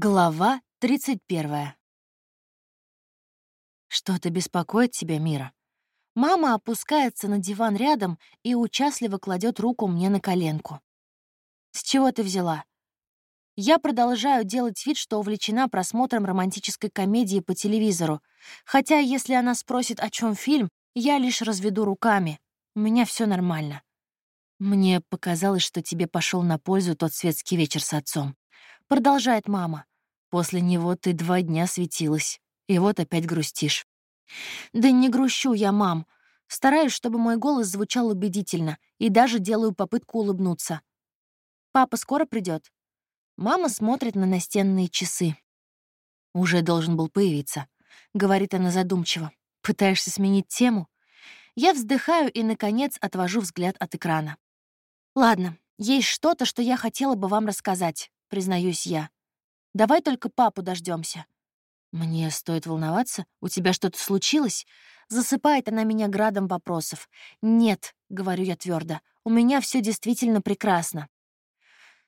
Глава 31. Что-то беспокоит тебя, Мира? Мама опускается на диван рядом и участливо кладет руку мне на коленку. С чего ты взяла? Я продолжаю делать вид, что увлечена просмотром романтической комедии по телевизору, хотя если она спросит, о чем фильм, я лишь разведу руками. У меня все нормально. Мне показалось, что тебе пошел на пользу тот светский вечер с отцом. Продолжает мама. После него ты два дня светилась, и вот опять грустишь. Да не грущу я, мам. Стараюсь, чтобы мой голос звучал убедительно, и даже делаю попытку улыбнуться. Папа скоро придет. Мама смотрит на настенные часы. Уже должен был появиться, говорит она задумчиво. Пытаешься сменить тему? Я вздыхаю и, наконец, отвожу взгляд от экрана. Ладно, есть что-то, что я хотела бы вам рассказать признаюсь я. Давай только папу дождемся. Мне стоит волноваться? У тебя что-то случилось? Засыпает она меня градом вопросов. Нет, говорю я твердо, у меня все действительно прекрасно.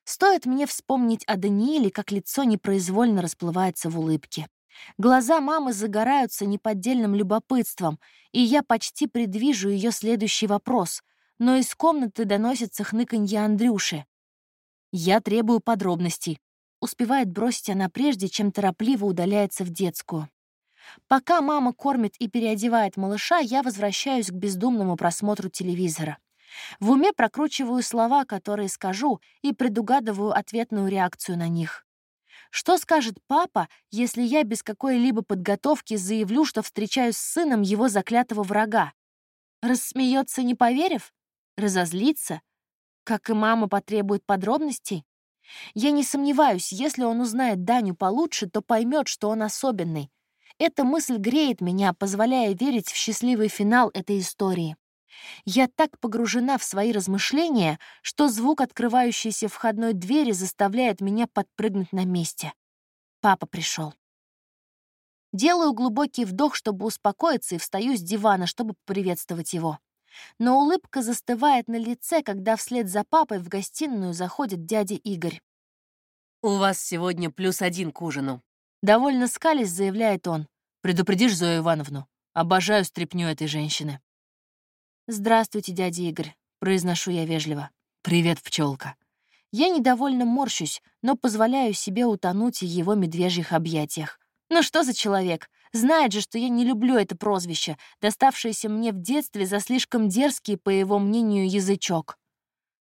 Стоит мне вспомнить о Данииле, как лицо непроизвольно расплывается в улыбке. Глаза мамы загораются неподдельным любопытством, и я почти предвижу ее следующий вопрос, но из комнаты доносится хныканье Андрюши. Я требую подробностей. Успевает бросить она прежде, чем торопливо удаляется в детскую. Пока мама кормит и переодевает малыша, я возвращаюсь к бездумному просмотру телевизора. В уме прокручиваю слова, которые скажу, и предугадываю ответную реакцию на них. Что скажет папа, если я без какой-либо подготовки заявлю, что встречаюсь с сыном его заклятого врага? Рассмеется, не поверив? Разозлится? Как и мама потребует подробностей? Я не сомневаюсь, если он узнает Даню получше, то поймет, что он особенный. Эта мысль греет меня, позволяя верить в счастливый финал этой истории. Я так погружена в свои размышления, что звук открывающейся входной двери заставляет меня подпрыгнуть на месте. Папа пришел. Делаю глубокий вдох, чтобы успокоиться, и встаю с дивана, чтобы поприветствовать его. Но улыбка застывает на лице, когда вслед за папой в гостиную заходит дядя Игорь. «У вас сегодня плюс один к ужину», — довольно скались, заявляет он. «Предупредишь Зою Ивановну? Обожаю стряпню этой женщины». «Здравствуйте, дядя Игорь», — произношу я вежливо. «Привет, пчелка. Я недовольно морщусь, но позволяю себе утонуть в его медвежьих объятиях. Ну что за человек? Знает же, что я не люблю это прозвище, доставшееся мне в детстве за слишком дерзкий, по его мнению, язычок.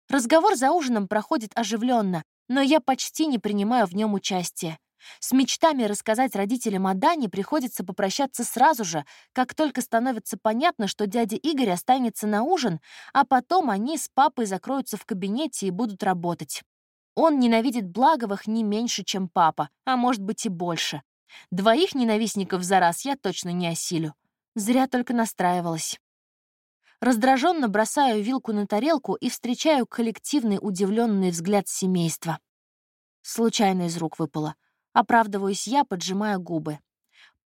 Разговор за ужином проходит оживленно, но я почти не принимаю в нем участие. С мечтами рассказать родителям о Дане приходится попрощаться сразу же, как только становится понятно, что дядя Игорь останется на ужин, а потом они с папой закроются в кабинете и будут работать. Он ненавидит Благовых не меньше, чем папа, а может быть и больше. Двоих ненавистников за раз я точно не осилю. Зря только настраивалась. Раздраженно бросаю вилку на тарелку и встречаю коллективный удивленный взгляд семейства. Случайно из рук выпало. Оправдываюсь я, поджимая губы.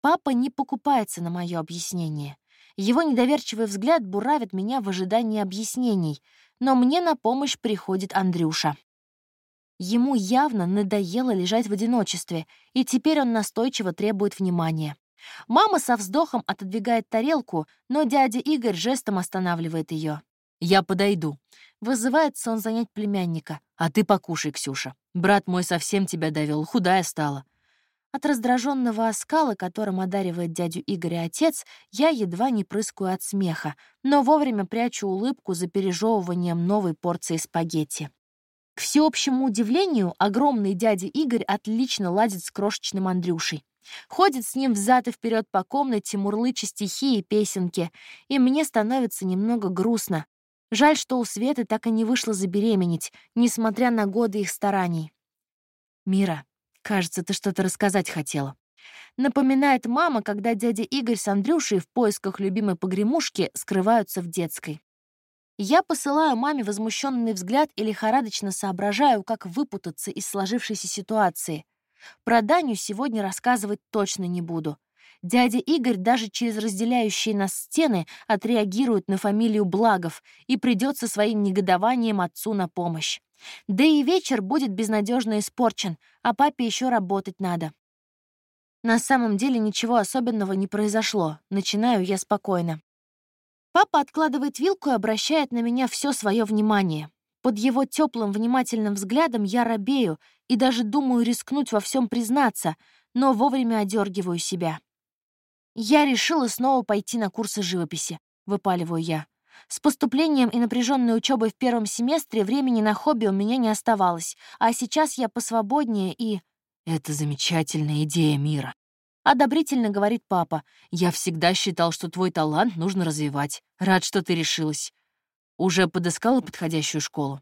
Папа не покупается на мое объяснение. Его недоверчивый взгляд буравит меня в ожидании объяснений, но мне на помощь приходит Андрюша. Ему явно надоело лежать в одиночестве, и теперь он настойчиво требует внимания. Мама со вздохом отодвигает тарелку, но дядя Игорь жестом останавливает ее. «Я подойду». Вызывается он занять племянника. «А ты покушай, Ксюша. Брат мой совсем тебя довел, худая стала». От раздраженного оскала, которым одаривает дядю Игоря отец, я едва не прыскаю от смеха, но вовремя прячу улыбку за пережевыванием новой порции спагетти. К всеобщему удивлению, огромный дядя Игорь отлично ладит с крошечным Андрюшей. Ходит с ним взад и вперед по комнате, мурлыча стихи и песенки, и мне становится немного грустно. Жаль, что у Светы так и не вышло забеременеть, несмотря на годы их стараний. «Мира, кажется, ты что-то рассказать хотела». Напоминает мама, когда дядя Игорь с Андрюшей в поисках любимой погремушки скрываются в детской. Я посылаю маме возмущенный взгляд и лихорадочно соображаю, как выпутаться из сложившейся ситуации. Про Даню сегодня рассказывать точно не буду. Дядя Игорь даже через разделяющие нас стены отреагирует на фамилию Благов и придет со своим негодованием отцу на помощь. Да и вечер будет безнадежно испорчен, а папе еще работать надо. На самом деле ничего особенного не произошло. Начинаю я спокойно. Папа откладывает вилку и обращает на меня все свое внимание. Под его теплым, внимательным взглядом я робею и даже думаю рискнуть во всем признаться, но вовремя одергиваю себя. Я решила снова пойти на курсы живописи, выпаливаю я. С поступлением и напряженной учебой в первом семестре времени на хобби у меня не оставалось, а сейчас я посвободнее и... Это замечательная идея мира. Одобрительно говорит папа. Я всегда считал, что твой талант нужно развивать. Рад, что ты решилась. Уже подыскала подходящую школу?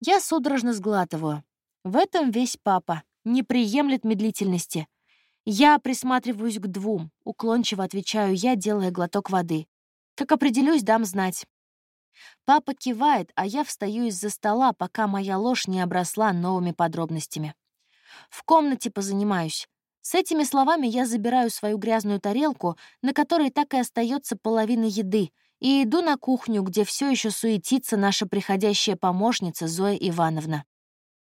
Я судорожно сглатываю. В этом весь папа. Не приемлет медлительности. Я присматриваюсь к двум. Уклончиво отвечаю я, делая глоток воды. Как определюсь, дам знать. Папа кивает, а я встаю из-за стола, пока моя ложь не обросла новыми подробностями. В комнате позанимаюсь. С этими словами я забираю свою грязную тарелку, на которой так и остается половина еды, и иду на кухню, где все еще суетится наша приходящая помощница Зоя Ивановна.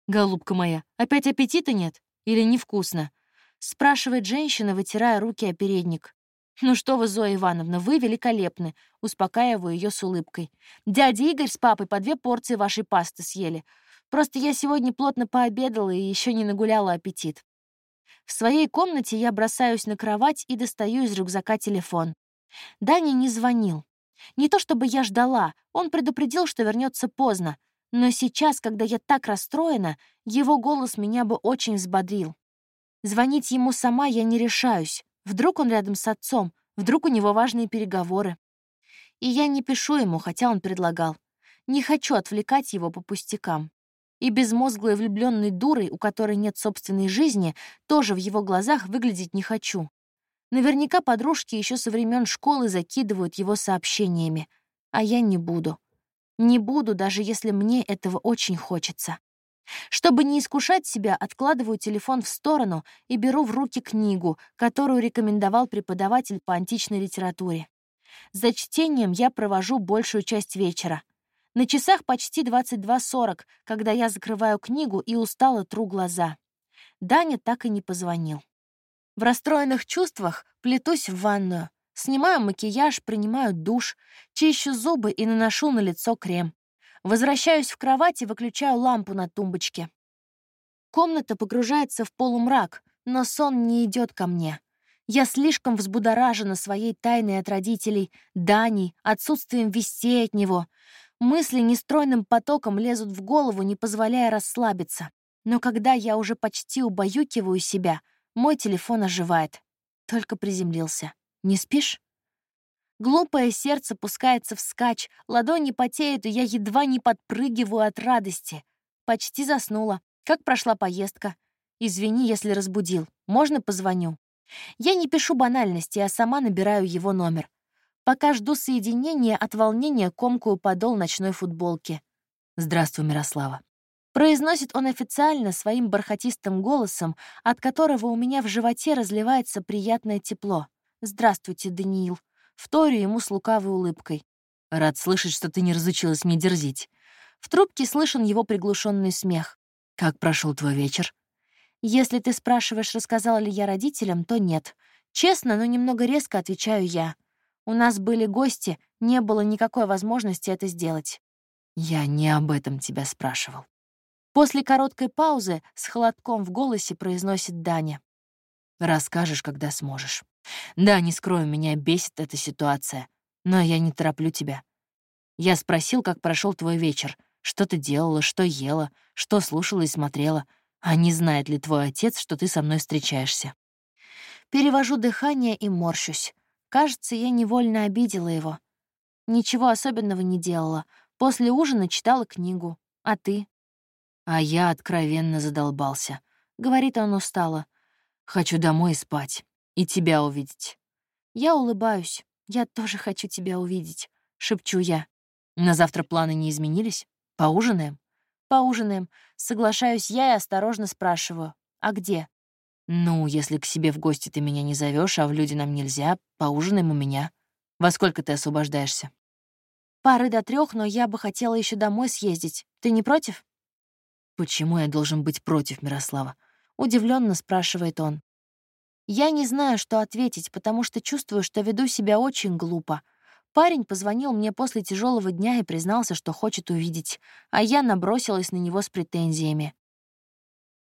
«Голубка моя, опять аппетита нет? Или невкусно?» — спрашивает женщина, вытирая руки о передник. «Ну что вы, Зоя Ивановна, вы великолепны», — успокаиваю ее с улыбкой. «Дядя Игорь с папой по две порции вашей пасты съели. Просто я сегодня плотно пообедала и еще не нагуляла аппетит». В своей комнате я бросаюсь на кровать и достаю из рюкзака телефон. Даня не звонил. Не то чтобы я ждала, он предупредил, что вернется поздно. Но сейчас, когда я так расстроена, его голос меня бы очень взбодрил. Звонить ему сама я не решаюсь. Вдруг он рядом с отцом, вдруг у него важные переговоры. И я не пишу ему, хотя он предлагал. Не хочу отвлекать его по пустякам. И безмозглой влюбленной дурой, у которой нет собственной жизни, тоже в его глазах выглядеть не хочу. Наверняка подружки еще со времен школы закидывают его сообщениями, а я не буду. Не буду, даже если мне этого очень хочется. Чтобы не искушать себя, откладываю телефон в сторону и беру в руки книгу, которую рекомендовал преподаватель по античной литературе. За чтением я провожу большую часть вечера. На часах почти 22.40, когда я закрываю книгу и устало тру глаза. Даня так и не позвонил. В расстроенных чувствах плетусь в ванную, снимаю макияж, принимаю душ, чищу зубы и наношу на лицо крем. Возвращаюсь в кровать и выключаю лампу на тумбочке. Комната погружается в полумрак, но сон не идет ко мне. Я слишком взбудоражена своей тайной от родителей, Даней, отсутствием вестей от него. Мысли нестройным потоком лезут в голову, не позволяя расслабиться. Но когда я уже почти убаюкиваю себя, мой телефон оживает. Только приземлился. «Не спишь?» Глупое сердце пускается вскачь, ладони потеют, и я едва не подпрыгиваю от радости. Почти заснула. Как прошла поездка? Извини, если разбудил. Можно позвоню? Я не пишу банальности, а сама набираю его номер. Пока жду соединения, от волнения комкую подол ночной футболки. «Здравствуй, Мирослава». Произносит он официально своим бархатистым голосом, от которого у меня в животе разливается приятное тепло. «Здравствуйте, Даниил». Вторю ему с лукавой улыбкой. «Рад слышать, что ты не разучилась мне дерзить». В трубке слышен его приглушенный смех. «Как прошел твой вечер?» «Если ты спрашиваешь, рассказала ли я родителям, то нет. Честно, но немного резко отвечаю я. У нас были гости, не было никакой возможности это сделать». «Я не об этом тебя спрашивал». После короткой паузы с холодком в голосе произносит Даня. «Расскажешь, когда сможешь». Да, не скрою, меня бесит эта ситуация, но я не тороплю тебя. Я спросил, как прошел твой вечер, что ты делала, что ела, что слушала и смотрела, а не знает ли твой отец, что ты со мной встречаешься. Перевожу дыхание и морщусь. Кажется, я невольно обидела его. Ничего особенного не делала. После ужина читала книгу. А ты? А я откровенно задолбался. Говорит он устало. Хочу домой спать. И тебя увидеть. Я улыбаюсь. Я тоже хочу тебя увидеть, шепчу я. На завтра планы не изменились? Поужинаем? Поужинаем. Соглашаюсь я и осторожно спрашиваю. А где? «Ну, если к себе в гости ты меня не зовешь, а в люди нам нельзя, поужинаем у меня. Во сколько ты освобождаешься?» «Пары до трех, но я бы хотела еще домой съездить. Ты не против?» «Почему я должен быть против Мирослава?» — удивленно спрашивает он. Я не знаю, что ответить, потому что чувствую, что веду себя очень глупо. Парень позвонил мне после тяжелого дня и признался, что хочет увидеть, а я набросилась на него с претензиями.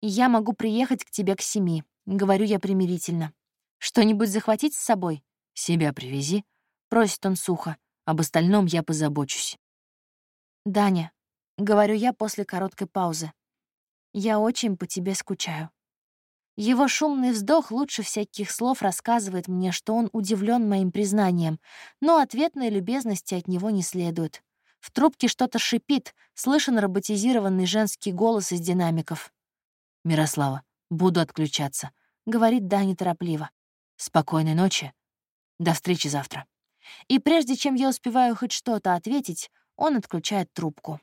«Я могу приехать к тебе к семи», — говорю я примирительно. «Что-нибудь захватить с собой?» «Себя привези», — просит он сухо. «Об остальном я позабочусь». «Даня», — говорю я после короткой паузы, — «я очень по тебе скучаю». Его шумный вздох лучше всяких слов рассказывает мне, что он удивлен моим признанием, но ответной любезности от него не следует. В трубке что-то шипит, слышен роботизированный женский голос из динамиков. «Мирослава, буду отключаться», — говорит Даня торопливо. «Спокойной ночи. До встречи завтра». И прежде чем я успеваю хоть что-то ответить, он отключает трубку.